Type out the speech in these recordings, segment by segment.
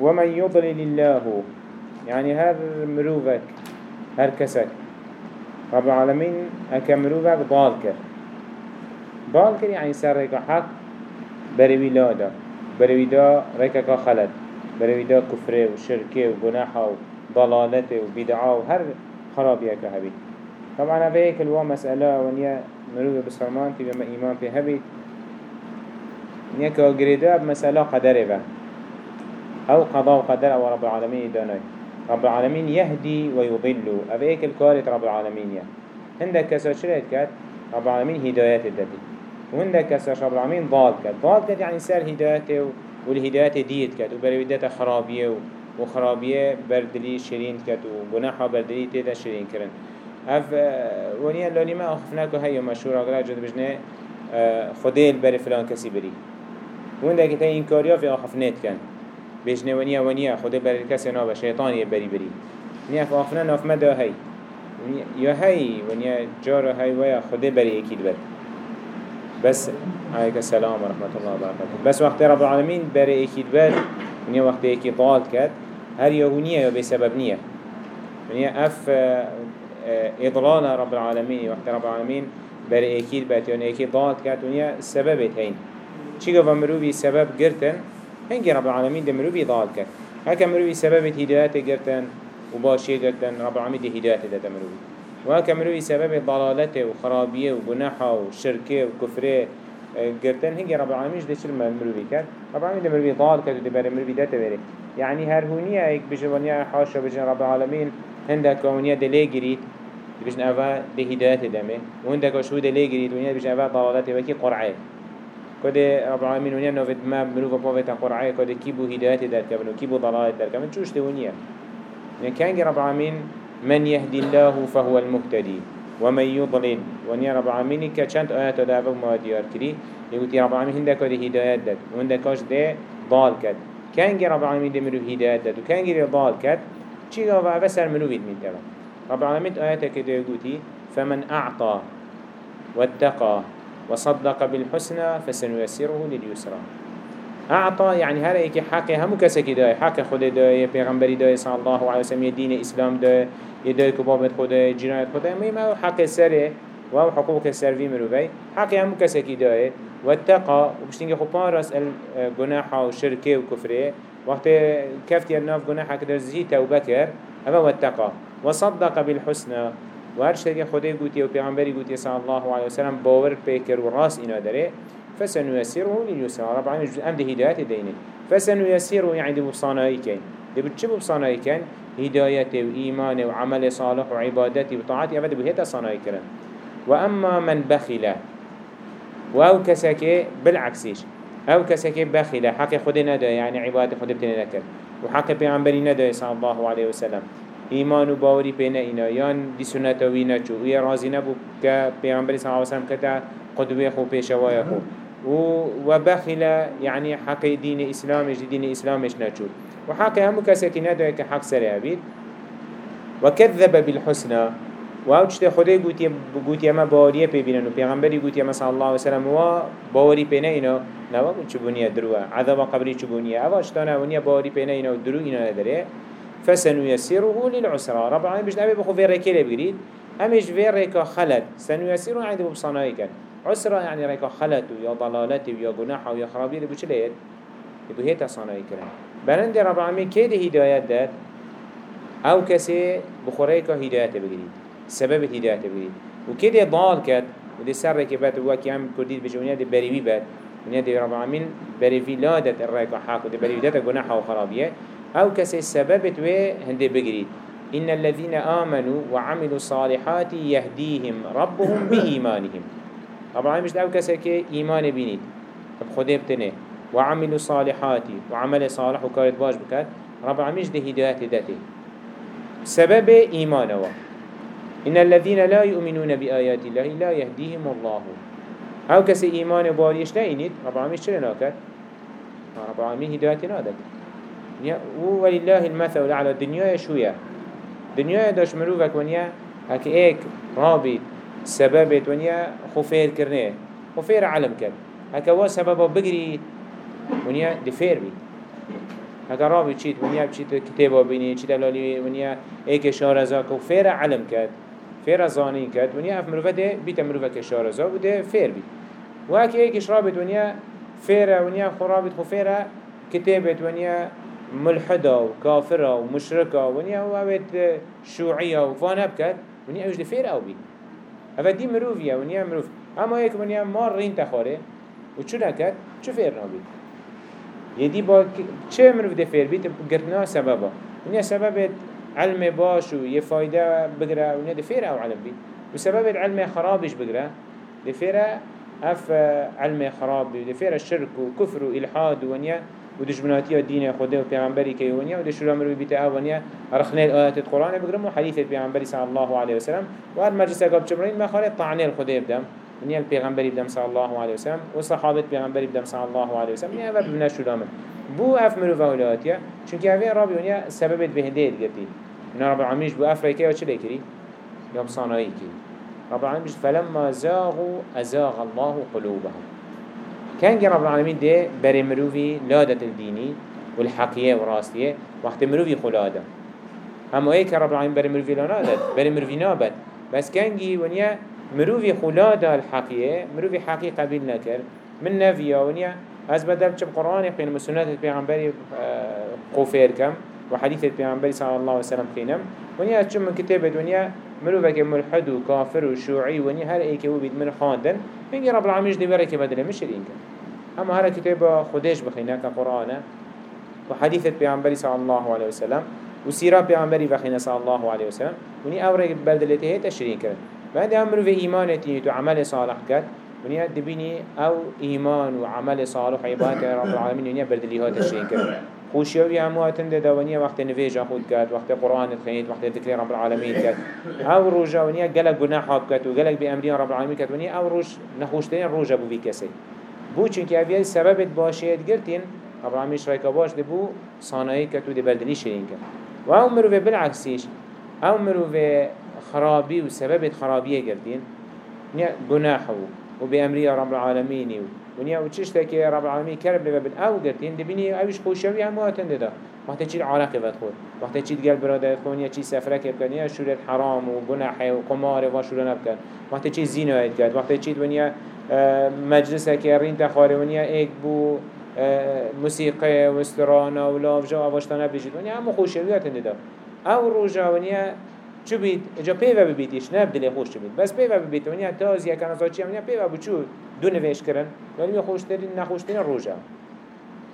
ومن يضلل الله يعني هر مروفك هر كسك. رب العالمين اكا مروفك ضال كر ضال كر يعني سر ريكا حق بروي لا دا. بروي دا ريكا خلد بروي دا كفره وشركه وگناحه وضلالته وبدعه وهر خرابيه كهبي طبعا هيك الوا مسألة ونيا مروفة بسرمان في بما إيمان في هبي نيا كاقريدا بمسألة قدره با أو قضاء وقدر أو رب العالمين داناي رب العالمين يهدي ويضل. أبيك الكارت رب العالمين يا. عندك كسر شريت كات رب العالمين هدايات الدتي وعندك كسر رب العالمين ضال كات. ضال كات يعني سر هدايته والهدايات ديت كات. وبرويدات خرابية وخرابية بردلي شرين كات. وجناحة بردلي تيتا شرين كرن. أف ونيا لاني ما اخفناكو هيا مشهور أقرأ جد بجنة خديل بري فلان كسي بري. وعندك تاني انكاريا في اخفنات كان. بيجنه ونيا ونيا خده بر کسی نابه شیطان یه بری بری. نیا فافنا ناف مدا هی؟ یا هی؟ ونیا جار هی ویا خده بری اکید بر. بس عليك السلام ورحمة الله وبركاته بس وقت رب العالمين بری اکید بر. ونیا وقت اکی ضال كد هر يهونية يا بسبب نية ونیا اف آه، آه، إضلال رب العالمين وقت رب العالمين بری اکید بر. يعني اکی ضال كد ونیا سببت هين چی گفت؟ مروبی سبب گرتن. هنگی رب العالمین ده مروی ضال کرد. هکا مروی سبب هدایت گرتن و باشی گرتن رب العالمین ده هدایت ده مروی و هکا مروی سبب ضلالت و خرابیه و گناح و شرکه و کفره گرتن هنگی رب العالمین ده چل مروی کرد. رب العالمین ده مروی ضال کرد و ده بر مروی ده تبره يعني هرهونية ايك بجوانيا حاشا بجن رب العالمين هندك ونيا دلي جريد بجن أفا ده هداية دمه. وهندك وشو دلي جريد ونيا بجن أفا ضلالات وكي قرعه. كده رب العالمين ونيا نوفد ما مروفا بوفتا قرعي كده كيبو هداية در كبن وكيبو ضلالة در كبن چوش تونيا يعني كان رب العالمين من يهدي الله فهو المهتدي ومن يضلل. ونيا رب العالمين كچند آيات دعوه ما ديار كري يقول رب العالمين هنده كده هداية در وهنده كاش ده ضال كد كان رب العالمين ده مروف هداية در وكان ضال كد چي غاوة بسر مروفيد من تبا رب العالمين آيات كده يقول فمن أعطى واتقى وصدق بالحسنى فسنيسره لليسرى. أعطى يعني هر ايكي حق همو كسكي داي حق خود داي پیغمبری داي صلى الله عليه وسلم دين اسلام داي يداي كبابت خود جنايت خود ما حق سره و حقوق السر في مروفي حق همو كسكي داي. واتقى وبشتنجي خبان راس الجناح وشركه وكفره وقت كفتي الناف جناح كدر زي توبة كر أما واتقى وصدق بالحسنى و هر شتاکی خدای گوتی و پیغمبری گوتی صلی الله علیه وسلم باور پیکر و راس اینا داره فسنيسره لليسرى. رب العالمين جزء أمد هداية دينه فسنيسره يعني دي بصانائي كين دي بتشي بصانائي كين هداية وإيمان وعمل صالح وعبادة وطاعة أبدا بهتا صانائي كرن وأما من بخل وأو كسكي بالعكسيش أو كسكي بخل حق خدي ندى يعني عبادة خدي بتنى نكر وحق بيعنبري ندى صلى الله عليه وسلم. ایمان و باوری پی اینا. یان دی سنت وی نچو وی رازی نبو که پیغمبری صلی اللہ علیہ وسلم کتا قدوه خو پیشوای خو. و بخل يعني حق دين إسلامش دين إسلامش نچو. وحق همو كسكي ندوه که حق سره أبيد وكذب بالحسنى و چته خدای گوتی گوتی اما باوریه پی بینن و پیغمبری گوتی اما صلی الله علیه و سلم و باوری پی نه اینا. نوا چبونیه دروه. عذاب قبری چبونیه اواش تانه ونیا باوری پی نه اینا و درو اینا نداره. فسنيسره للعسرة رب العالمين بجد أبي بخو في ركيلة بجريد همش في ركا خلد. سنيسره عند بصناعي كان. عسرة يعني ركا خلد ويا ضلالت ويا جناح ويا خرابي اللي بوش ليه يبقى هي تصناعي كان بلند رب العالمين كده هدايات دات أو كسي بخوريكا هدايات بجريد سبب هدايات بجريد وكده ضال كات ودي سر ركبات وكي عم كرديد بجونيا دي بريبي بات ونيا دي رب العالمين بريفي لادت الركا حاق ودي بريفي دات جناح وخرابيه أو كسي سببت وي هندي بقريد إن الذين آمنوا وعملوا الصالحات يهديهم ربهم بإيمانهم. طبعا مش كسي كي إيمان بينيد بخده بتنه وعملوا الصالحات. وعمل صالح وكارت باش بكات رب العالمين ده هدايات داته سبب إيمانه إن الذين لا يؤمنون بآيات الله لا يهديهم الله. أو كسي إيمان باريش لا ينيد رب العالمين شلنا كات رب العالمين هدايات نادك. ولله المثل على الدنيا شوية دنيا داش مروفك ونيا هك ايك رابط سببت ونيا خفير كرنه خفير علم كر هك هو سببه بقري ونيا دفير بي هكا رابي چيت ونيا بچيت كتابه بيني چيت لالي ونيا ايك شارزا كو فير علم كد فير زاني كد ونيا اف مروفه ده بيت مروفه كشارزا وده فير بي وهكي ايك شرابت ونيا فير ونيا خرابت خو فير كتابت ونيا ملحدة وكافرة ومشركة ونيا وابد شوعية وفانا بكت ونيا اوش ده فير أو بي هذا دي مروفيا ونيا مروف. أما ايك ونيا مار رين تخاره وچو نكت چو فير نابي يدي با چه مروف ده فير بيت؟ قرتنا سببا ونيا سبب علم باش و فايدة بقرا ونيا ده فير أو علم بيت وسبب العلم خرابش بقرا ده فير أف علم خراب ده فير الشرك وكفر والحاد ونيا ودجمناتي الدين خده و پیغمبری که ونیا و دشورا مروی بیت اونیا رخنه آيات القرآن بگرم و حدیث پیغمبری صلی الله عليه وسلم و هر مجلس اقاب چمرین ما خالد طعنه الخده بدم. ونیا الپیغمبری بدم صلی الله عليه وسلم و صحابت پیغمبری بدم صلی الله عليه وسلم ونیا و ببنا شورا من بو اف مروی اولاتیا چونکه اوه رابی ونیا سببت به هدیت گرتی اینا رب العالمینش بو افریکه و چه لیکری؟ یا بصانایی کی؟ رب العالمینش فلما زاغوا ازاغ الله قلوبهم. كان رب العالمين ده بري مروفي لادة الديني والحقية وراستية. وقت مروفي خلادة هم إيه رب العالمين بري مروفي لادة بري مروفي نابد بس كان جي ونيا مروفي خلادة الحقية مروفي حقيقة قبيل نكر. من نفيا ونيا أز بدل چه قرآن قين مسنات البيغمبري قوفير كم وحديث البيغمبري صلى الله عليه وسلم قينم. ونيا چه من كتابة ونيا مروفك ملحد وكافر وشوعي ونيا هر ايكي وبيد من خاندن؟ من رب العالمين دي بركة بدل مش الانكر أما هر كتاب خدش بخينا كقرآن وحديث بيعنبري صلى الله عليه وسلم وسيرة بيعنبري بخينا صلى الله عليه وسلم وني أورق بلدلته هي تشرين كرن. بعد أمر في إيمانتي وعمل صالح كرن ونيا دبيني أو إيمان وعمل صالح عبادة رب العالمين ونيا بلدليها تشرين كرن. خوشیوی همو هاتن ده دوانیه وقت نویجا خود کرد وقت قرآن خینید وقت ذکر رب العالمین کرد. أو روژا ونیا گلک گناه حاب کرد و گلک بی امرین رب العالمین کرد ونیا أو روش نخوشتین روژا بو بی کسی. بو چونکه اویای سببت باشید گرتین رب العالمین شرایکا باش ده بو صانعی کرد و ده بلدلی شرین کرد. و أو مروه بالعکسیش أو مروه خرابی و سببت خرابیه گرتین. گناه و بی امری رب العالمین و ونیا و چشتا که رب العالمین کرب لبه بن او گرتین دبینی اوش خوشوی همو هاتن ده وقتی چی عراقی بد خود وقتی چی گل برادر خونیا چی سفره که بکن یا شورت حرام و گناح و قمار و شوره نبکن وقتی چی زینو اید کرد وقتی چی ونیا مجلس که رین تخاره ونیا ایک بو موسیقی و استرانا و لافجا و اواشتانه بجید ونیا همو خوشوی هاتن ده او روژا ونیا چو بید اجا پیوه ببیدیش نه بدل خوش بید بس پیوه ببید ونیا تاز یک از آچی ونیا پیوه بچو دو نویش کرن ولی خوشترین نخوشترین روژا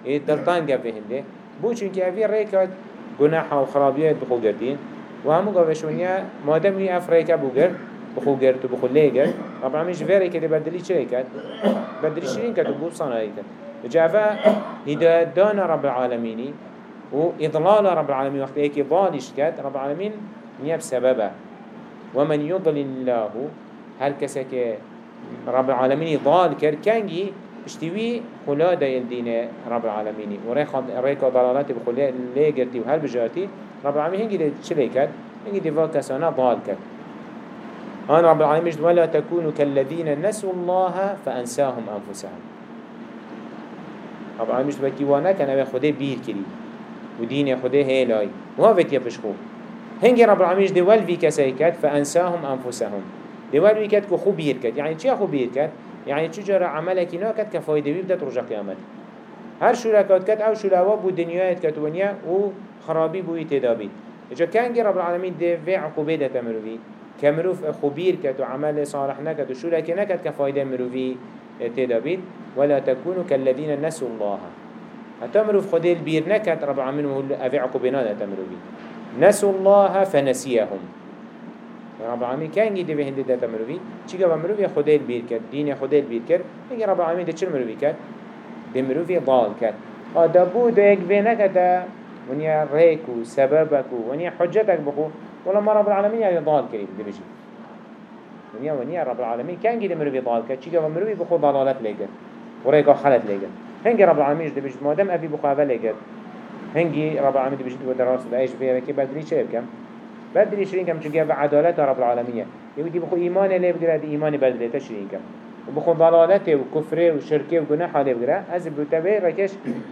ای دلتان گفه هنده بو چونکه اوی ریکات گناح و خرابیت بخو گردین و همو گوش ونیا مادم وی اف ریکا بو گرد بخو گرد و بخو لی گرد رب العالمین جوری که بدلی چه کرد بدلی شرین کرد و بو صنعی کرد جافا هدایت دان رب العالمینی و اضلال رب العالمين وقت ايكي ضالش كات رب العالمين نياب سببه ومن يضل الله هل كسك رب العالمين؟ ضال كر كانجي اشتوي خلادة يلدين رب العالمين. وريكا ضلالات بخلادة ليه قرتي وهل بجاتي؟ رب العالمين. هنجي دي شلي كات؟ هنجي دي فاكسانا ضال كات. هان رب العالمين ولا تكونوا كالذين نسوا الله فأنساهم أنفسهم. رب العالمين بكي وأنا كان خده بير كري. ودين خده هيلاي. وها فتيا بشخو. هنگی رب العالمین دول وی کسی کد فانساهم انفسهم. دول وی کد که خوب بیر کد یعنی چی خوب بیر کد یعنی چی جرا عمله کی نکد که فایده وی بدت رجا قیامت. هر شرکات کد أو شلوا بو دنیایت کد ونیا و خرابی بو تدابی. اجا کنگی رب العالمین ده و عقوبه ده تمروی كمروف خبير كتو عمل صالح نكت وشرك نكت كفايدة مروفي تدابيد ولا تكونوا كالذين نسوا الله. حتى مروف خديل بير نكت وهو أفي عقوبنا ده تمروفي نسوا الله فنسيهم. رب العالمين كان جدي به هندي داتا چی که مروی خدای بیر کرد دین خدای بیر کرد میگه رب العالمین ده چه مروی کرد ده ضال کرد آده بود یک وی نکده ونیا ریک و سببک و ونیا حجتك بخو. ولا ما رب العالمين يعني ضال كريم دي بيجي. ونيا ونيا رب العالمين كان جد مروي ضال كا چيكا مروي بخو ضلالات ليجر وريكا خلت ليجر هنجي رب العالمين دي بيجي. مادام أبي بخو اول ليجر هنگی رب العالمین بجید و دراس و ایش فیه که بدری چه بکم بدری شرین کم چونکه عدالت رب العالمینه. یودی بخو ایمان لی بگره دی ایمان بدری تشرین کم و بخو ضلالت و کفر و شرک و گناه لی بگره از بوتوی رکش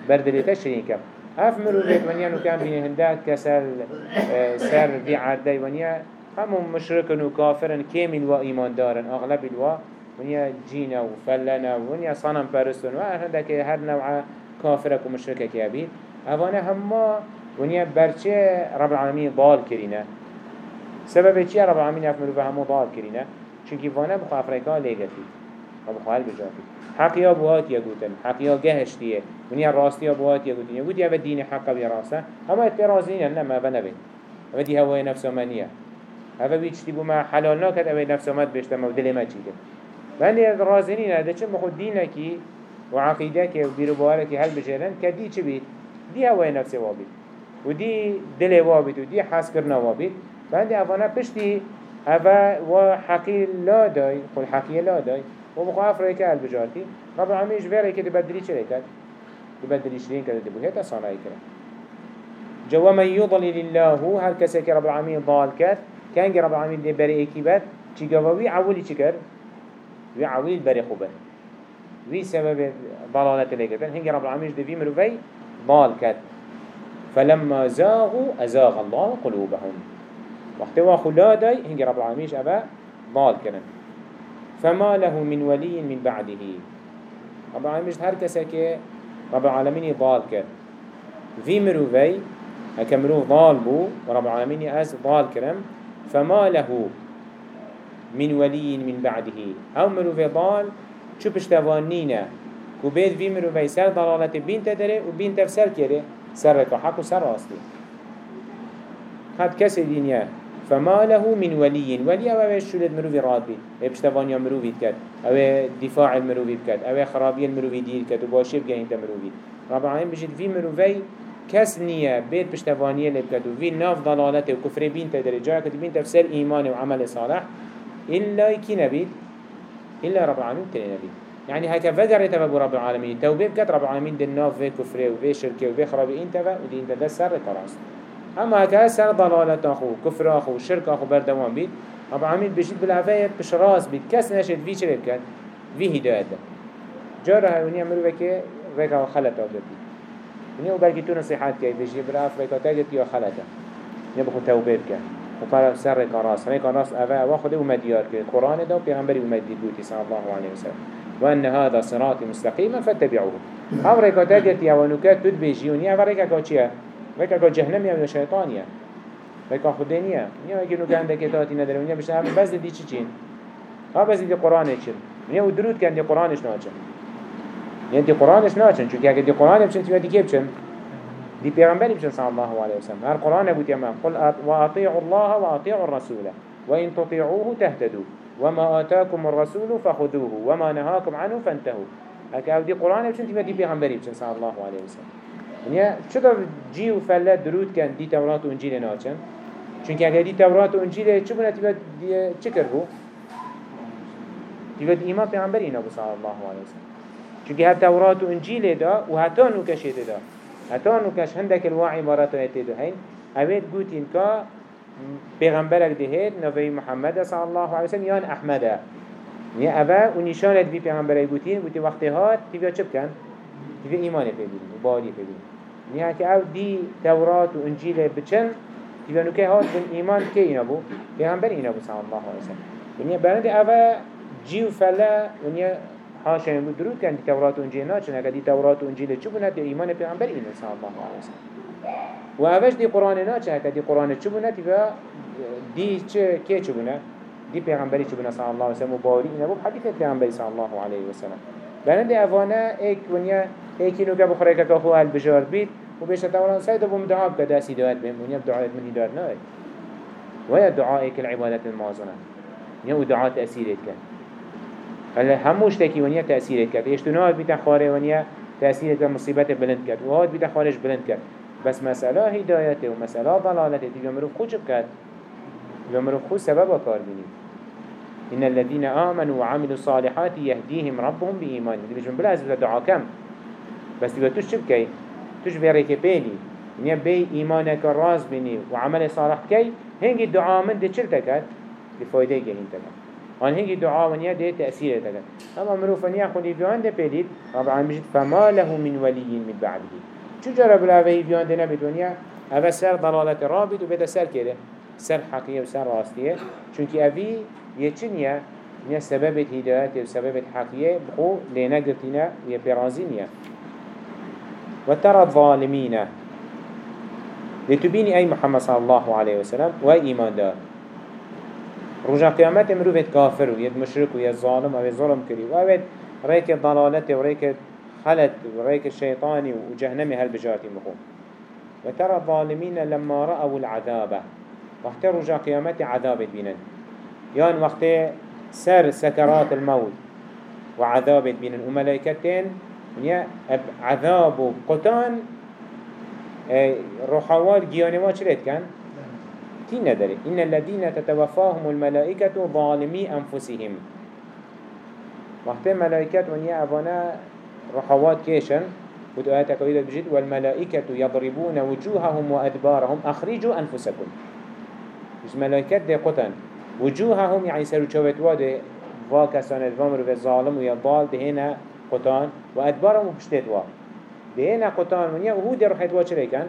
بدری تشرین کم اف مروفيت ونيا نو كان بين هندات كسل آه، سر في عردي ونيا همو مشركن وكافرن كامل وإيمان دارن. أغلب الوا ونيا جينا وفلنا ونيا صنم پرستن و هندك هر نوع كافرك ومشركك يبيد أفانا هما ونيا برچه رب العالمين ضال كرينه سبب چیه رب العالمین اف مروفه همو ضال کرینه چونکی وانه بخوا افریقا لیگتی و بخوا هل بجاتی حقیا بوات یا گوتن حقیا گهشتیه ونیا راستیا بوات یا گوتن یا گوتی او دین حقا بی راسته اما اترازینه نه ما بنبین او دی هوای نفس منیه او بیچتی بو ما حلال ناکد او نفس مد بشته ما دل ما چی کن بندی رازینی نه ده چه مخود دینه کی و عقیده که و بیرو باره که هل بجرن که دی چی بید دی هوای نفس وابید و دی دل وابید و دی حس کرنا وابید بعد أفانا بشتي أفا وحقي لا داي قل حقي لا داي ومخوا أفريك البجارتي رب العالمين جبالي كده بدري چلي كد بدري شرين كده دبو هيتا صانعي كده جو من يضلل الله هل كسك رب العالمين ضال كد كان رب العالمين دي بري اكيبات چي قووي عولي چي كر وي عولي بري خوبه. وي سبب ضلالة اللي كتن هنگي رب العالمين دي في مروفي ضال كد فلما زاغوا أزاغ الله قلوبهم. وقت واخو لا داي هنگ رب العالمين أبا ضال كرن فما له من ولي من بعده. رب العالمين هر كسك رب العالمين ضال كر في مروفي هكا مرو ضال بو ورب العالمين أس ضال كرم فما له من ولي من بعده. أو مروفي ضال شو بشتوانينا؟ وبيت في مروفي سر ضلالة بين تدري وبين تفسر كره سر حق وسر أصلي خد كسي دينيا فما له من ولي ولي أو شولد مروفي راد بي أو بشتوانيا مروفي كد أو دفاع المروفي كد أو خرابي المروفي دير كد و باشي بگهين مروفي رب العالمين بجد في مروفي كس نية بيت بشتوانيا لبكد و في ناف ضلالته و كفر بين تدرجا كد بين تفسير إيمان وعمل صالح. إلا يكي نبيد إلا رب العالمين تلي نبيد يعني هكا فقر يتفقوا رب العالمين. توبه بكت رب العالمين الناف في كفر و في شركة و في خرابي انتفا و دي إنت ده سر تراست. أما هكا سر ضلالت أخو كفر أخو شرك أخو بردوان بيت رب العالمين بجد بالعفاية بشراس بيت كس نشد في چلي بكت في هداية جارة هوني عملو بكي ريكا خلطة بيت. ونيا وبركي تو نصيحات كي بيجي براف ريكا تاجت يا خلطة نبخو توبه بكت وقال سر راس. ريكا راس أفا أوا خده ومديار كده القرآن ده وبيغمبري ومدي بوتي صلى الله عليه وسلم. وأن هذا صراطي مستقيما فاتبعوه. هم ريكا تاجت يا ونكات تد بيجي ونيا فريكا كوتشيا وكا كا جهنمية و شيطانية وكا خدينية نيا وكي نو كان دكتاتي ندر ونيا بشنا هم بس دي چي چين؟ ها بس دي قرآن چين؟ ونيا ودرود كان دي قرآنش ناچن يعني دي قرآنش ناچن چونك اگر دي قرآن بشن تبا دي كي بشن دي پیغمبر بشن صلى الله عليه وسلم. هر قرآن ابو تيما قل وأطيعوا الله وأطيعوا الرسول. وإن تطيعوه تهتدوا. وما آتاكم الرسول فخذوه وما نهاكم عنه فانتهوا. هكا دي قرآن بشن تبا دي پیغمبر بشن صلى الله عليه وسلم. ونیا چطور جی و فله درود کن دی تورات و انجیل ناچن. چونکه اگر دی تورات و انجیل چه بنا تیبا چه کر بو؟ تیبا ایمان پیغمبر اینا بو صلی الله علیه وسلم. چونکه هر تورات و انجیل دا و حتی نوکش دا. حتی نوکش هندک الواعی بارات و ایتی دا هین اوید گوتین که پیغمبرک دهید نوی محمد صلی الله علیه وسلم یان احمده نیا اوه و نشانت بی پیغمبرک گوتین گوتی وقتی هات تیبا چه بکن؟ تیبا ایمان پیبین و بالی پیبین نیا که أو دی تورات و بچن تیوانو که هات بن ایمان که اینا بو؟ پیغمبر اینا الله علیه وسلم. ونیا برند اوه جیو فلا ونیا حاشا بود درود کن دی تورات و ناچن اگه دی تورات و انجیل چو بنا دی ایمان پیغمبر الله علیه وسلم. و اوش دی قرآن ناچه اگه دی قرآن چو بنا تیوا دی چه که چو بنا دی پیغمبری چو بنا صلی الله علیه وسلم و باری اینا بو؟ حدیث پیغمبری صلی الله علیه وسلم برند اوانه ایک ونیا ایکی نو که بخوره که که خو هل بجار بید و بيش توران سيد ابو مدعاء بدا سيدوات بهم. ونيا بدعاء من هدار ناي ويا دعائك العبادات المازنة نيا ودعاء تأثيرت كان هلا هموش تكي ونيا تأثيرت كان إيش تنوات بيتا خاري ونيا تأثيرت كان مصيبات بلند كان وهاد بيتا خارج بلند كان بس مسألة هدايته ومسألة ضلالته. تيجي مروف خوش بكات يمروف خوش سبب وكار بني إن الذين آمنوا وعملوا الصالحات يهديهم ربهم بإيمان دي بيجون بلا أزبط دعاء كم بس تبقى تشب كي توش في ريك بيني نيا بي إيمانك راز بني وعمل صالح كي هنگي دعاء من دي چل تكت لفايدة جهين تكت آن هنگي دعاء ونيا دي تأثير تكت أما مروف ونيا خلي بيان دي بيديد رب العالمين بجد فما له من ولي من بعده. چجا رب العالمين بيان دينا بدنيا هذا سر ضلالة رابط وبدا سر كده سر حقيقة وسر راستية چونك أبي يچنيا نيا سبب هداية وسبب حقيقة بخو لنا قلتنا يبرازينيا وترى الظالمين لتبيني أي محمد صلى الله عليه وسلم وإيمان دار. رجع قيامت مروفت كافر ويد مشرك ويد ظالم ويد ظلم كري ويد ريك الضلالة وريك خلت وريك الشيطاني وجهنمي هالبجارتي مخوم وترى الظالمين لما رأوا العذاب وقت رجع قيامت عذاب بينن يان وقت سر سكرات الموت وعذاب بينن وملائكتين عذاب قطان روحوال جيانوا چريت كان تين ندري إن الذين تتوفاهم الملائكة ظالمي أنفسهم. وقت ملائكة ونيا أبانا روحوات كيشن ودو آيات كويدة بجد والملائكة يضربون وجوههم وأدبارهم أخرجوا أنفسكم. مش ملائكة دي قطن. وجوههم يعني سرو شوتوا دي واكسان الفامر في الظالم ويضال دهنا قطان وأدبارهم بشتتوا دهنا قطان ونيا وهو دي روحتوا چريكن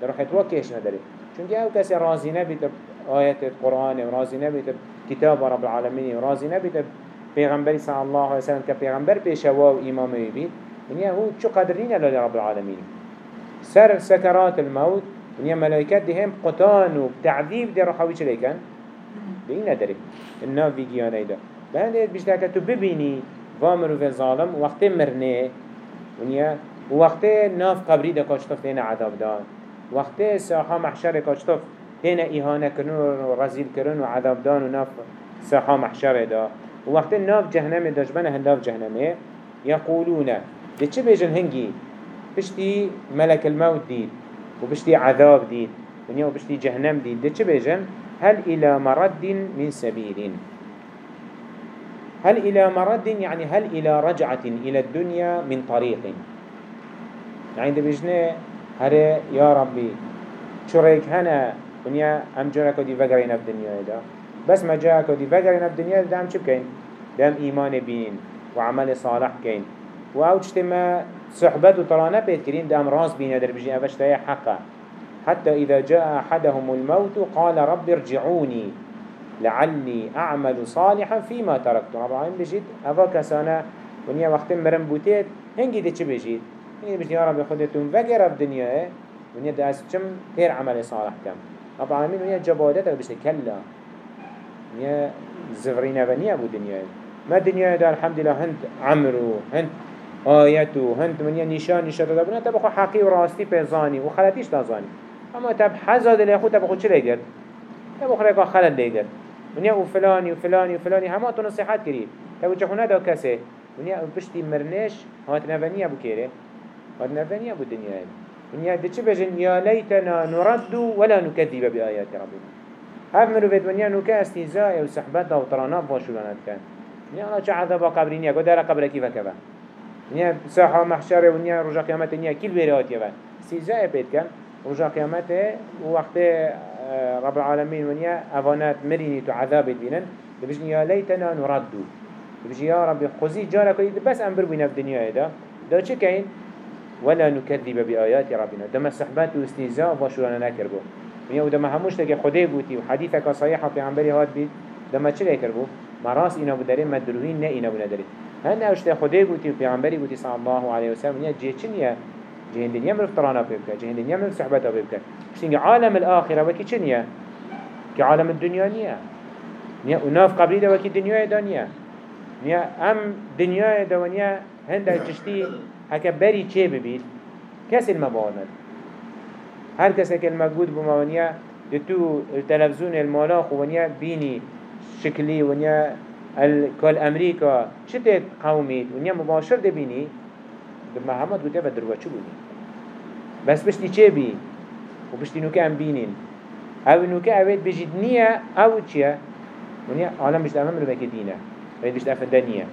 دي روحتوا كيش ندري چونك آو كسي رازي نبيت آيات القرآن ورازي نبيت كتاب رب العالمين ورازي نبيت پیغمبر صلى الله عليه وسلم كپیغمبر پیشوا و امام بید ونیا هو چو قدرين لله رب العالمين سر سكرات الموت ونیا ملائكات دي هم قطان و تعذيب دي رحوي چليكن بين ندري الناف فيديوان ايدا بهنده بيشتاكا تو ببيني وامرو في الظالم وقت مرنه ونیا وقت ناف قبري دا كاشتف لنا عذاب دان وقت ساحا محشر كاشتف لنا إهانة كرن و رزيل كرن و عذاب دان و ناف ساحا محشر دا وقت ناف جهنم داشبنا هناف جهنمه يقولون دي چه بيجن هنگي بشتي ملك الموت ديد وبشتي عذاب ديد ونيا وبشتي جهنم ديد دي چه بيجن هل إلى مرد من سبيل هل إلى مرد يعني هل إلى رجعة إلى الدنيا من طريق يعني دي بيجنه هره يا ربي شريك هنا ونيا ام جرك دي فقرين في الدنيا ده بس ما جاك دي فقرين في الدنيا ده ام شو بكين؟ ده ام إيمان بين وعمل صالح كين واوجت ما صحبت وطرانة بيت كرين ده ام راس بين در بجي أفش ده حقا. حتى إذا جاء أحدهم الموت قال رب ارجعوني. لعلي أعمل صالحا فيما تركت. رب العالمين بجيت. أفا كسانا ونيا وقت مرم بوتيت. هنجي دي چه بجيت؟ هنجي بجيت. يا رب خودتون وقر في دنيا ونيا ده أسجم تير عمل صالح كم. رب العالمين ونيا جبادتك بجيت كلا. ونيا زفرين بنيا بو دنيا ما دنيا ده الحمد لله هند عمرو هند آياتو هند من نشان نشان دابنا تبخو حقي وراستي بيزاني وخلاتيش تازاني اما تب حزاد اللي اخو تبخو چه ليگر تبخو ريكا خلال ليگر ونيا وفلاني وفلاني وفلاني هما تو نصيحات كريم تبو چخونا دا كسي ونيا بشتي مرنش هات نفنيا بو كيري هات نفنيا بو دنيا ونيا دي چه بجن يا ليتنا نرد ولا نكذب بآيات ربنا. هف منو بيت ونيا نوكا استيزاء وسحبت وطرانا باشولانات كان ونيا الله چه عذاب قبرينيا قد دار قبر كيفا كبا ونيا ساحة محشر ونيا رجا قيامت ونيا كل بيرات يبا استيزاء بيت كان رجا قيامته ووقت آه، رب العالمين ونيا أفانات مريني تعذاب بينن بيجن يا ليتنا نردو بيجي يا ربي خزي جارك بس أمبر بينا في الدنيا ده ده چه كين ولا نكذب بآيات ربنا. دم الصحبات واستهزاء وشورانا نكربو ونيا ودم هموش تجي خدي بوتي وحديثك صحيحة في عمبري هاد بيت دم چه كربو مراس إنا بدرين مدروهين نا إنا بندرين هن أوشت خدي بوتي وفي عمبري بوتي صلى الله عليه وسلم. ونيا جيه چنيا جهن دنيا من افترانا بيبكا جهن دنيا من صحبتا بيبكا بشتنجي عالم الآخرة وكي چنيا كي عالم الدنيا نيا. نيا وناف قبري دا وكي دنيا دانيا نيا. أم دنيا دا ونيا هنده جشتي هكا بري چه ببيت كس المباند هر کسی که الموجود بما ونیا دتو التلفزيون المالاخ ونيا بيني شكلي ونيا الكل أمريكا شتت قومي ونيا مباشر دبيني محمد قلت بدر وچو بودي بس بشتي چه بي وبشتي نوكا ام بينين أو نوكا اويد بجد نية أو چيا ونيا عالم بشت امام ربك دينه وين بشت افنده نية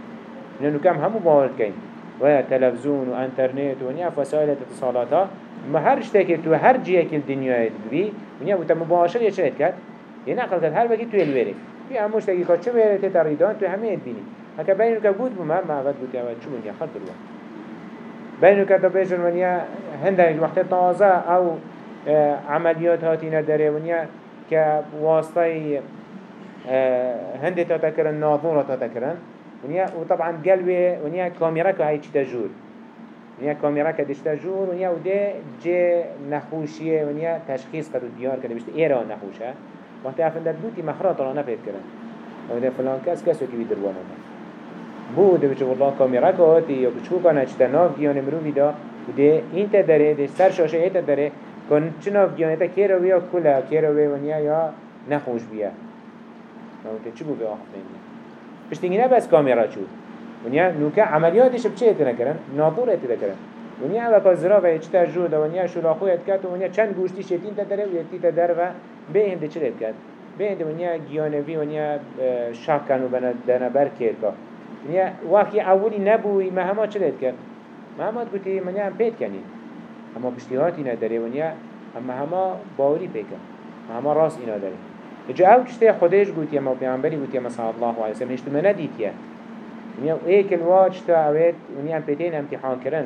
ونيا نوكا هم همو باورد كين ويا تلفزيون وانترنت ونيا فسائل اتصالات ما هر اشتاكي تو هر جيه كل دنيا بي ونيا بوتا مباشر كات يعني أقل كات هر وقت تو الويري في هموش تاكي كات چه ويري تتريدان تو همه يدبيني هكا بينو كبود بما ما غد بوتا شو من يخلط الوقت بينو كتا بيجن ونيا هنده الوقت طازة أو آه، عمليات هاتينا داره ونيا كواسطة آه، هنده تتكرن ناظورة تتكرن ونيا وطبعا قلبي ونيا كاميرا كهي تجور ونیا کامیرا کدش تجور ونیا وده جه نخوشیه ونیا تشخیص قد دیار کرده بشت ایرا نخوشه وقتی افنده دوتی مخرات را نپید کرن وده فلان کس کسو که بیدر وانه بو ده بچه والله کامیرا که آتی یا بچه کنه چه ناف گیانه مروی دا وده این تا داره ده سر شاشه ایتا داره کن چه ناف گیانه تا که رو بیا کلا که رو بیا ونیا یا نخوش بیا وده چه بو به آخر پشتینگی نه کامیرا چود ونیا نوکه عملیاتش بچه ایت نکرن ناطور ایت نکرن ونیا اوه که زرا و چه تجرود ونیا شلاخو ایت کت ونیا چند گوشتی شتین تا داره و یتی تا در و به هنده چه ایت کت به هنده ونیا گیانوی ونیا شاک کنو بنا دنا بر کیر که ونیا وقتی اولی نبوی مهما چه ایت کت مهما گوتی منیا هم پیت کنی. اما پشتیهاتی نداره ونیا. اما همه باوری پیکن همه راست اینا داره. جا أو خودش گوتی اما پیامبری گوتی اما الله علیه وسلم هشتو من ندیتیه ونیا ایک الواج تا اوید ونیا پیتین امتحان کرن.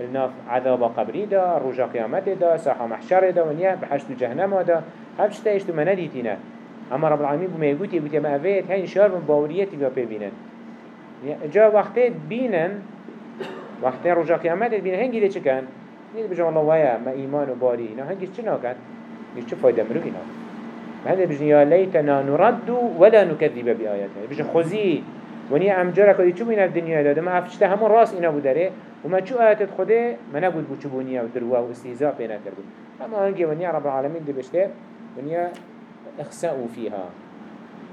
الناف عذاب قبری دا رجا قیامت دا ساحا محشر دا ونیا بحشت جهنم دا. هف شتا اشتو من ندیتینا اما رب العالمین بما يقول يقول ما أفيت هاي شار من باوريتي بيا بيبينن جا وقتي بينن وقتي رجا قيامت بينن هنگي دي چكن نيد بجا الله ويا ما إيمان وباري نا هنگي چنا كن يش چه فايدة مروينا هذا بجن يا ليتنا نرد ولا نكذب بآياتنا بجن خزي ونیا ام جرا کدی چو بین دنیا داده ما افشته همون راست اینا بود داره. و ما چو آیات خوده ما نگود بود چو بونیا و دروا و استیزا پینا کرد اما هنگی ونیا رب العالمین دی بشته ونیا اخسأوا فيها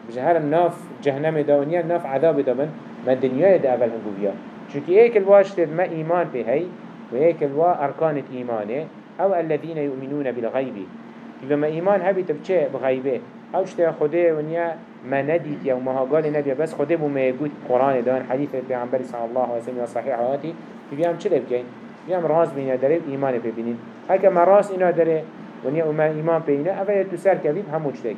بجهر الناف جهنم دا ونیا الناف عذاب دا من ما الدنيا دا اول هنگو بیا چونك ايك الواجتد ما ايمان به هي وهيك الوا اركان ايمانه أو الذين يؤمنون بالغيب إذا ما إيمان هبي تبچه بغيبه أو شته خوده ونیا ما ندید یا ما قال نبی بس خوده بو ما قرآن دان حدیث پیغمبر صلی الله علیه و سلم صحیح آتی بیام چه بگین؟ بیام راز بینه داره ایمان ببینین اگه ما راز اینا داره ونیا ما ایمان بینه اول تو سر کبیب همو کی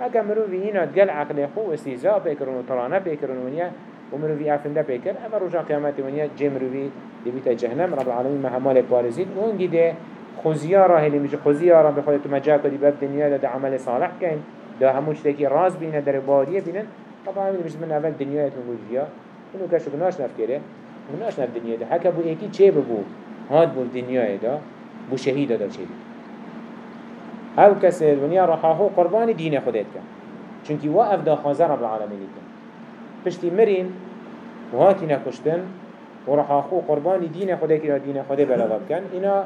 اگه مروی اینا دل عقل خو استیزا بکرن و طرانه بکرن ونیا ومروي آفنده بكر اما رجع قيامت ونيا جي مروي دبيت جهنم. رب العالمين مهمال بارزين ونجي ده خزيارة هلي مش خزيارة بخوية مجاك دي باب دنيا ده عمل صالح كين ده هموش تاكي راز بينا در باريه بينا طبعا مش من اول دنيا تنقول فيها انو كشو بناش نفكره بناش نف دنيا ده. حكا بو ايكي چه ببو هاد بو دنيا ده. بو شهيد ده چه أو کسی دنیا رحاهو قربان دین خودت کن چونکی وا افدا خازه رب العالمین کن پشتی مرین و هاتی نکشتن و رحاهو قربان دین خودت کن دین خودت بلغب کن اینا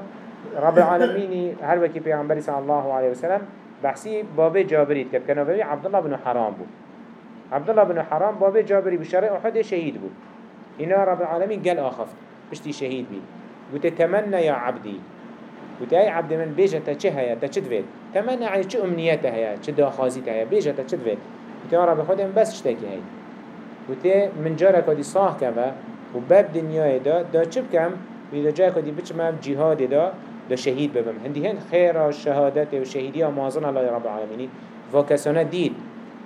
رب العالمين هر وكي پیغمبر صلى الله عليه وسلم بحثي باب جابري كب كان بابي عبد الله بن حرام بو عبد الله بن حرام باب جابري بشرع أحد شهيد بو إنا رب العالمين قال آخفت. بشتي شهيد بي قلت تمنى يا عبدي قلت أي عبد من بيجة تشهيا تشدفت تمنى عن شو أمنيتها يا شو داخازيتها يا بيجة تشدفت يا رب خدم بس اشتكي هاي قلت من جارك ودي صاح كما وباب دنيا دا دا چب كم وإذا جاك ودي بچ ما جهاد دا. ده شهيد ببم. هندي هند خير الشهادات وشهيدية مازن الله رب العالمين فكسنا ديد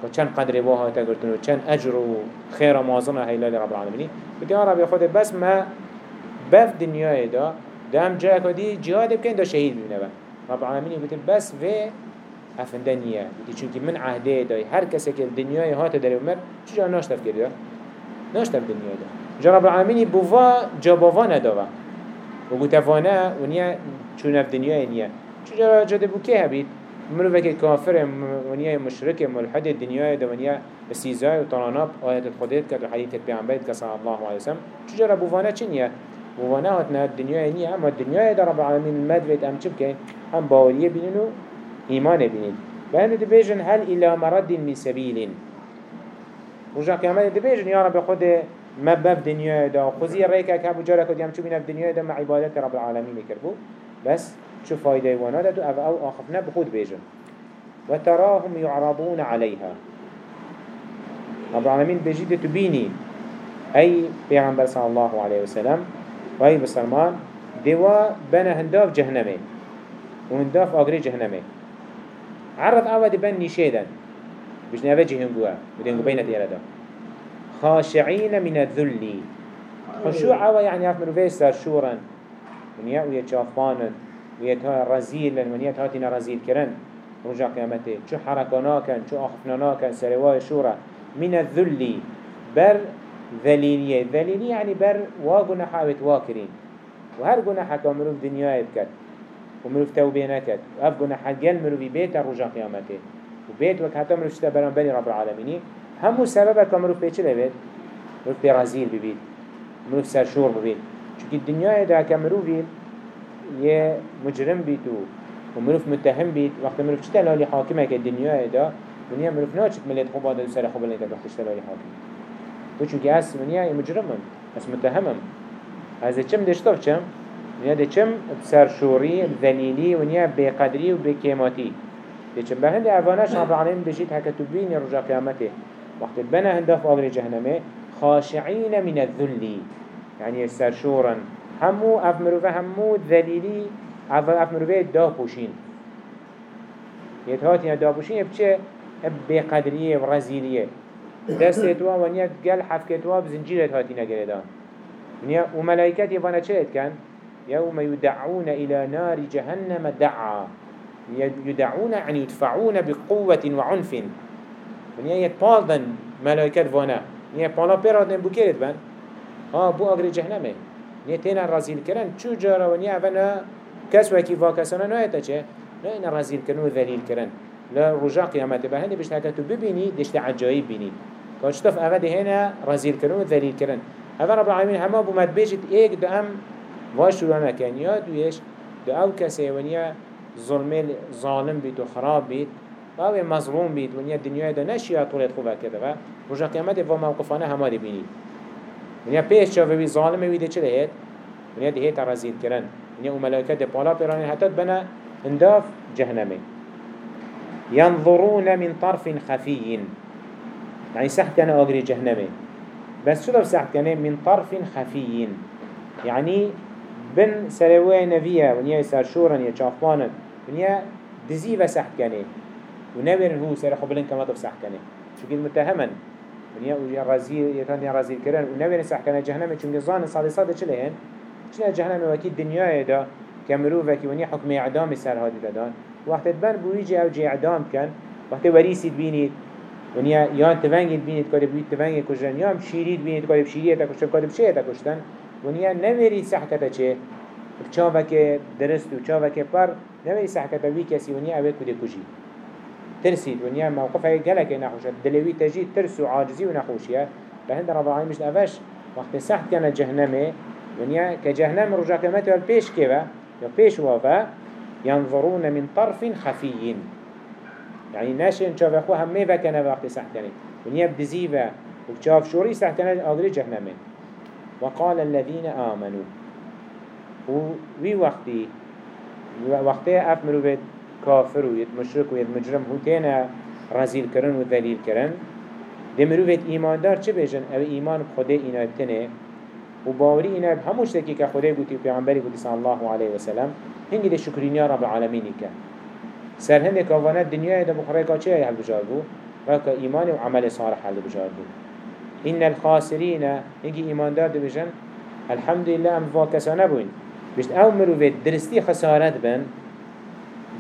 وكان قدر بوها تقولتون وكان أجر خير مازن هيلا رب العالمين بدي رب ياخد بس ما بف دنيا دا دام جاك ودي جهاد بكين ده شهيد ببنبا رب العالمين قلت بس في افندنيا بدي چونك من عهده دا هر کسی که دنیای هات داره عمر چجا ناشتف کرده ناشتف دنیا دا. جا رب العالمين بوفا جابوفا نداوا وقلت افانا ونیا چون اف دنیای نیه چجا جده بو که هبید؟ منو وکی کافر ونیا مشرک ملحد دنیای دونیا بسیزای و طراناب آیت خودت کرد و حدیث پیامبرت که صلی الله علیه وسلم. چجا ربو وأنا چی نیه؟ وانا هاتنا دنیای نیه اما دنیای در رب العالمین مدوید ام چی بکن؟ هم باوریه بینن و ایمان بینن و هنده دبیجن هل إلى مرد من سبیل رجا قیامت دبیجن یا رب خود مبب دنیای دا. خوزی ریکه که ابو جارا کدیم چو بینف دنیای دا مع عبادت رب العالمین کربو بس شو فايدة وأنا دو أو أو آخفنا بخود بيجن وتراهم يعرضون عليها رب العالمين بجد تبيني أي بيغمبر صلى الله عليه وسلم وأي بسلمان دوا بنا هنداف جهنمي وهنداف أغري جهنمي عرض أول بن نشيدا بيش نفجي هنقوا بدين بين ديردا خاشعين من الذل. خشوع يعني يفمروا فيسر شورا و یه چافانن و یه تا رزیلن ونیا تاتینا رزیل کرن. رجع حركنا كان شو أخفنا كان سرواي شورا. من الذل بر ذليلية ذليلية يعني بر واقنا حاوت واكرين وهر جناح كامرو في دنيا يبكت ومروف توبه نكت وهف جناح جل مروف بيت رجع قيامته وبيت وقت حتى مروف شتا بران بني رب العالمين همو سبب كمروف بيت چه بيت مروف ببيت مروف سرشور ببيت چونك الدنيا دا كمروف يه مجرم بيتو ومروف متهم بيت وقت مروف چه تلالي حاكمه كالدنيا دا؟ ونیا مروف ناچت ملت خوب آده سر خوب لیتا بختش تلالي حاكم تو چونك اس ونیا مجرمم اس متهمم. از چم دشتاف چم؟ ونیا ده چم بسرشوری بذلیلی ونیا بقدری و بکیماتی ده چم به هند اوانش رب العالمین بجید هکتو بین رجا قیامته. وقت بنا هندف آغر جهنمه خاشعين من الذل. يعني سرشورا همو اف مروفه همو ذليلي اف اف مروفه دا پوشين يتهاتي دا پوشين بچه بقدرية ورزيلية دستوا ونيا قل حفكتوا بزنجيرة هاتي نگردان ونیا و ملائکت یوانا چه کن؟ يوم يدعون إلى نار جهنم دعا. يدعون يعني يدفعون بقوة وعنف ونیا يتبالدن ملائكت وأنا. ونیا بالا پیرادن بو کرد بن. بو اگر جهنمه ونیا تینا رازیل کرن چو جارا ونیا اونا کس وکی واکسانا نایتا چه؟ لا اینا رازیل کرن و ذلیل کرن لا رجا قیامت به هنده بشت تو ببینی دشت عجایب بینی. کاشتف اوه هنا رازیل کرن و ذلیل کرن هذا رب العالمين هما بومد بيجت ايك دو ام واش رو مكان يا دويش دو أو كسي ونيا ظلم ظالم بيت وخراب بيت أو مظلوم بيت ونيا الدنيا دا نشيا طولت خوبا كده رجا قيامت و موقفانا هما دي بيني ونيا بيش شافه بي ظالم بي دي چله هيت ونيا دي هيت رزيد كرن ونيا وملائكة دي بالا بيراني حتى بنا انداف جهنمي ينظرون من طرف خفي يعني سحت أنا اجري جهنمي بس شو بسحت كان من طرف خفي يعني بن سروي نبيه ونيا سرشورا يا شافوانا ونيا دزي بسحت كان ونبر هو سر خبلن كما تبسحت كان شو كده ونیا اولیا غازی یه یا رازی کردن و نه ونس احکام جهنم چون زان صادق صادق لین. چون جهنم وکی دنیای دا کمرو وکی ونیا حکم اعدام سر هادی دادن وقتی بن بویج او جی اعدام کن وقتی وریسید بینید ونیا یان تفنگید بینید کاری بید تفنگ کشتن یا شیرید بینید کاری بشیریه تا کشتن کاری بشیه تا کشتن ونیا نمیری سحکتا چه بچاوک درست و چاوک پر نمیری سحکتا وی کسی ونیا اوه کده کشید ترسید ونیا موقف های گلک نخوشد دلوی تجید ترس و عاجزی و نخوشیه لهند رب العالمین مشت اوش وقت سحت کنه جهنمه ونیا که جهنم رجا قیمت و پیش که ينظرون من طرف خفي. يعني نشن شاف أخوه هم ميفا كان وقت سحتني ونيا بدزيفا وشاف شوري سحتني أغري جهنم وقال الذين آمنوا. وي وقتي وقتي أف مروفت كافر ويت مشرك ويت مجرم هو تينا رزيل كرن وذليل كرن دي مروفت إيمان دار چه بيجن أو إيمان بخده إنا ابتنه وباوري إنا بهموش تكي كخده قوتي وبيعنبري قوتي صلى الله عليه وسلم هنگي دي شكرين يا رب العالمين كان سر هنده كوانا الدنيا دا بخريكا چه هل بجار بو؟ وكا إيمان وعمل صالح هل بجار بو. إن الخاسرين هنگي إيمان دار دو بجن الحمد لله أم فاكسانا بوين بشت أو مروفيت درستي خسارت بن.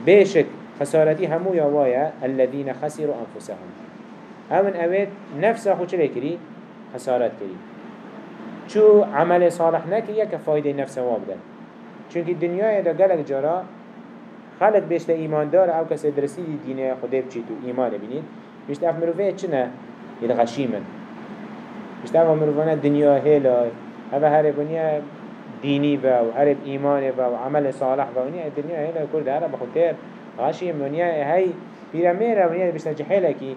بيشك خسارتي همو يوايا الذين خسروا أنفسهم. أمن أويت نفسه خو چلي كري خسارت كري. شو عمل صالح نكري كفايدة نفسه وابدن چونك الدنيا دا قلق جرا خلق بيشت إيمان دار أو كسي درسي دين خده بچيتو إيمان بينيد بيشت أف مروفه چنه؟ يلغشيمن بيشت أف مروفانا دنيا هلا هذا هرب ونيا ديني با وهرب إيمان با وعمل صالح با ونيا الدنيا هلا كل ده هرب بخطير غشيم ونيا هاي بيراميرا ونيا بيشت جحيلكي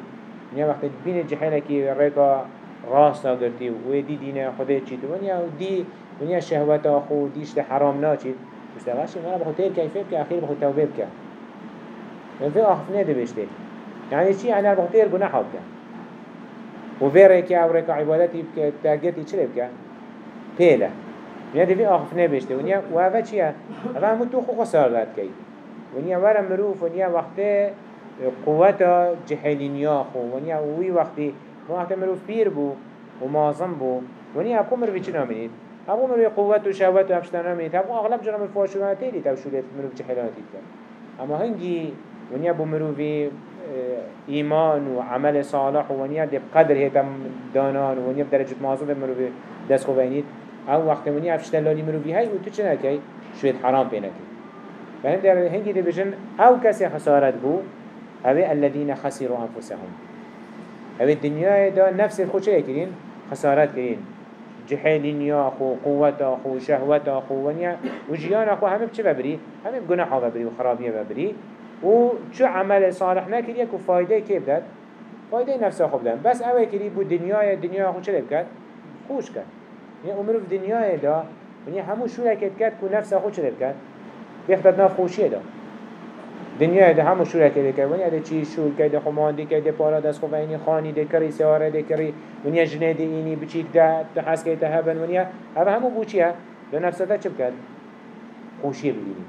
ونيا وقت بين جحيلكي ريكا راسنا قرتي ودي دين خده چيتو ونيا ودي ونيا شهوات أخو ديشت حرام ناچيت بشتغلش أنا بخو تير كيفية بك أخير بخو توبه بك من في أخف نده بشته يعني شيء بخو تير جناح بك وفي ريكا عبادتي بك تاجتي چلي بك بيلا يعني في أخف نده بشته ونيا وهذا شيء هذا متو خو خسار لات كي ونيا ورا مروف ونيا وقته قوة جحيلين ياخو ونيا وي وقتي وقت مروف بير بو ومازم بو. ونيا أكو مروف چنا منيد همو مروی قوت و شهوت و افشتنا مید همو اغلب جرم الفاشوانه تیلی تو شولیت مروی چه حیلانتی کرد. اما هنگی ونیا بو مروی آه، ایمان و عمل صالح و ونیا دی قدر هیتم دانان و ونیا بدرجة معظم مروی دست خوبینید أو وقت ونیا افشتلالی مروی های و تو چه نکی؟ شوید حرام پی نکی فهم در هنگی دی بجن أو کسی خسارت بو اوه الذين خسروا انفسهم. اوه الدنيا دا نفس الخود چه کرین؟ خسارت کرین جحيلين أخو قوة أخو شهوة أخو ونيا وجيان أخو هم بچه ببري هم بجناح ببري وخرابية ببري وشو عمل صالح نكري كو فايدة كيف داد فايدة نفسه خوب داد بس أول كري بو دنيا دنيا أخو چه بكت خوش كت يعني عمره في دنيا دا ونيا همو شو لكت كت كو نفسه أخو چه بكت بيختد ناف خوشية دا دنیا ده همو شو کرده که ونیا ده چی شو کرده خماندی کرده پارا دست خوب اینی خانی ده کری سواره ده کری ونیا جنه ده اینی بچیک ده تحس که تهبن ونیا هذا همو بو چیه ده نفسه ده چه بکرد خوشی بگیری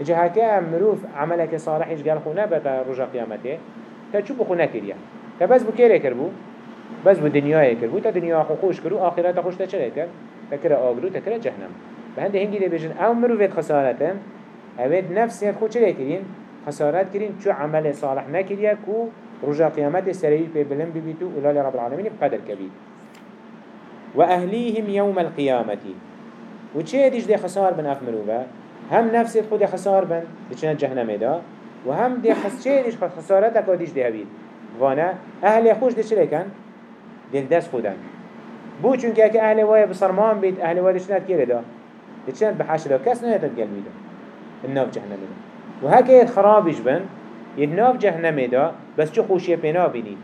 اجا هکه مروف عملك صالحش قال خونه بتا رجا قیامته تا چو بخو نکریه تا بس بو کره کربو بس بو دنیای کربو تا دنیا خو خوش کرو آخرت خوش تا چه کرد؟ تا کره آگرو تا کره جهنم. به هنده هنگی ده بجن أو مروفت خسارتن اوید نفس خود چه کرین؟ خسارت کرین چو عمل صالح نکریه کو رجا قیامت سریعی پی بلن ببیتو اولال رب العالمین بقدر کبید و اهلیهم یوم القیامتی. و چه دیش ده خسار بن افمرو با؟ هم نفس خود خسار بن بچنه جهنم دا. و هم ده خس چه دیش خسارت اکا دیش ده بید وأنا أهل خوش ده چه لکن؟ دل دست خودن. بو چونکه اگه اهل وای بسرمان بید اهل وای دشنت کره دا. دشنت بحش دا. کس نه تد قلبی دا الناف جهنم دا. وهكا يد خرابش بن ناف جهنم دا بس چو خوشيه پینا بینید؟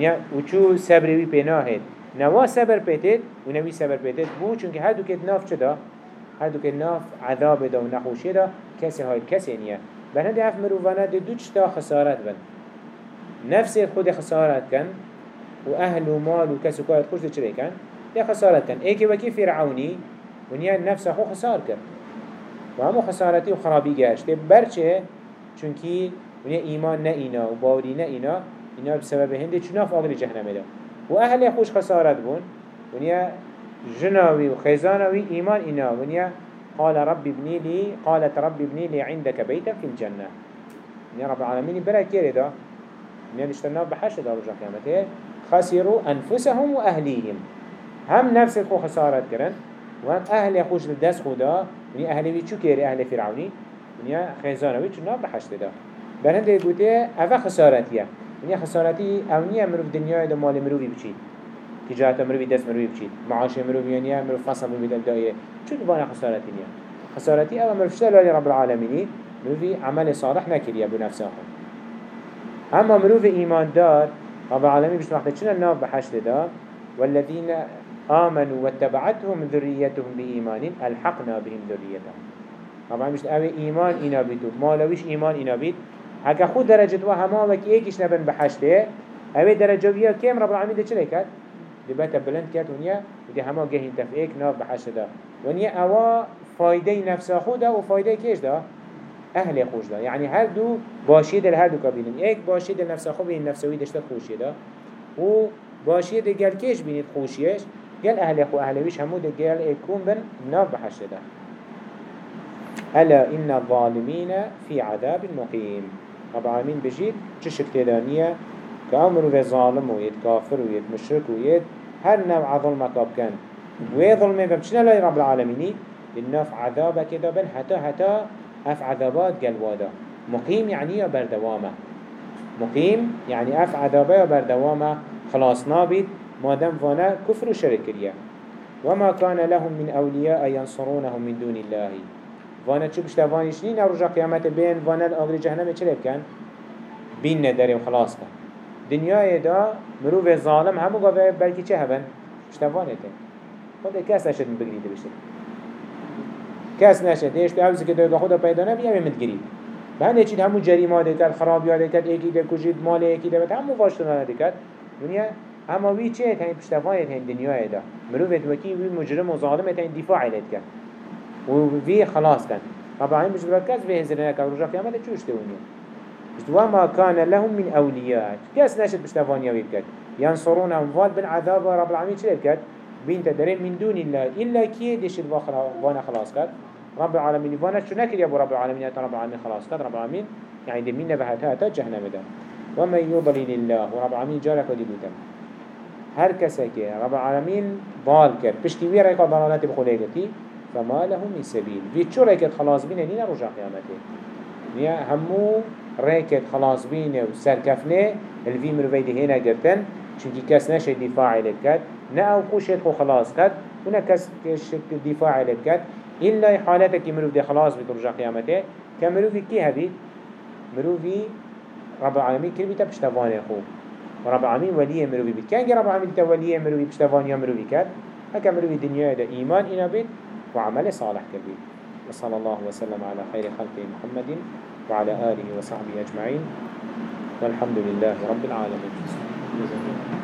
يعني وچو صبر بي پینا هید؟ نوا صبر پیتید و نوی صبر پیتید. بو چونکه هر دو که ناف چه دا؟ هر دو که ناف عذاب دا و نخوشی دا کسی های کسی نیه. بنا اف مروفانه دو چتا خسارت بن؟ نفس خود خسارت کن. و أهل و مال و کس و کارت خوش چه کن ده خسارت کن ایکی وکی فرعونی ونیا نفس خو خسار کرد و همو خسارتی و خرابی گشته برچه چونکی ونیا ایمان نه اینا و باوری نه اینا اینا بسبب هنده چناف آقل جهنم دا و أهل خوش خسارت بون. ونیا جناوي وخيزانوي إيمان إنا. ونيا قال رب ابني لي قالت رب ابني لي عندك بيتا في الجنة. يا رب العالمين برا كيري دا. ونيا نشتنا بحش دا رجع قيامته خسروا أنفسهم وأهليهم. هم نفس الخو خسارت كرن وهم أهل يخوش للدس خدا ونیا اهلی وی چو کری أهل فرعونی ونیا خیزانوی چون بحشت دا. برهنده گوته اوه خسارتیه. ونیا خسارتی اونیه مروف دنیای دا مال مروفی بچید تجارت مروفی دست مروفی بچید معاش مروفی ونیا مروف فصل مروفی دلدائیه چون بانه خسارتی نیا خسارتی اوه مروف شتر لالی رب العالمینی مروفی عمل صالح نکریه بنفسه خود اما مروف ایمان دار رب العالمین بشت وقت چون الناف بحشت دا والذين آمنوا واتبعتهم ذريتهم بإيمان ألحقنا بهم ذريتهم. طبعا مش اوه إيمان إنا بيتو. ما لوش إيمان إنا بيت. هكا خود درجة وهما وكي ايكش نبن بحشته اوه درجة بيا كيم رب العالمين ده چلي كات دبتا بلند كات ونيا ودي هما جهين تفئيك ناف بحشته ده ونيا اوه فايدة نفس خوده وفايدة كيش ده؟ أهل خوش ده يعني هر دو باشي دل هر دو كابينن إيك باشي دل خو بين نفسوي دشت خوشي ده و باشي دل گل كيش بينيد خوشيش؟ قال أهل أخو أهل ويش همود قال يكون بن ناف بحشده ألا إن الظالمين في عذاب مقيم. رب العالمين بجيد تشك تدانية كأمر في ظالم ويد كافر ويد مشرك ويد هر نوع ظلمة طاب كان وي ظلمة بمشنا لا رب العالمين الناف عذاب كده بن حتى حتى أف عذابات قلوادا مقيم يعني بردوامة. مقيم يعني أف عذابات بردوامة. خلاص نابد. مادام فانا كفر وشرك وما كان لهم من أولياء ينصرونهم من دون الله. فانا چو بشتوانيش نين رجا قيامت بين فانا الأغري جهنم چلب كان بين نداري وخلاص كان دنيا دا مروف ظالم همو قوة بلكي چه هبن؟ بشتوانيتين خود كاس نشد من کس نشد ایش تو اوزی که دوگا خدا پیدا نبی همه متگرید به هنده چید همون جریمه ده کرد خرابی ده کرد یکی ده کجید مال یکی ده همون واشتنا ده کرد دنیا اما وی چه؟ تین پشتوانه تین دنیای ده مروفت وکی وی مجرم و ظالم تین دفاع علید کرد و وی خلاص کن. رب العالمین بجرد کس به هزرنه کرد رجا قیامت چوش دونیه بجد وما کان لهم من اولیات کس نشد پشتوانیه وی بکرد. ینصرون انفاد بالعذاب رب العالمین چه بکرد؟ بين تدري من دون الله إلا كي ديش الوانا خلاص كات. رب العالمين وأنا شو نكر يا رب العالمين؟ رب العالمين خلاص كات رب العالمين يعني دي من نبهتها تا جهنم ده. ومن يضلل الله ورب العالمين جارك ودي بيتم. هر که رب العالمین ضال رای که ضلالت بخوله گتی فما له من وی چو رای که خلاص بینه؟ نینه رجا قیامته نیا همو که خلاص بینه و سرکفنه الوی مروی ده هینا گرتن چونکی کس نشه دفاع لب کرد نه أو خوشت خو خلاص کرد و نه کس دفاع لب کرد إلا حالتك که مروف ده خلاص بید رجا قیامته که مروفی کی هبید؟ مروفی رب العالمین کرد بیتا پشتوانه خوب. رب العالمين ولي مروي بيت كان رب العالمين تولي مروي بشتفان يا مروي كات هكا مروي دنيا دا إيمان إنا بيت وعمل صالح كبير وصلى الله وسلم على خير خلقه محمد وعلى آله وصحبه أجمعين والحمد لله رب العالمين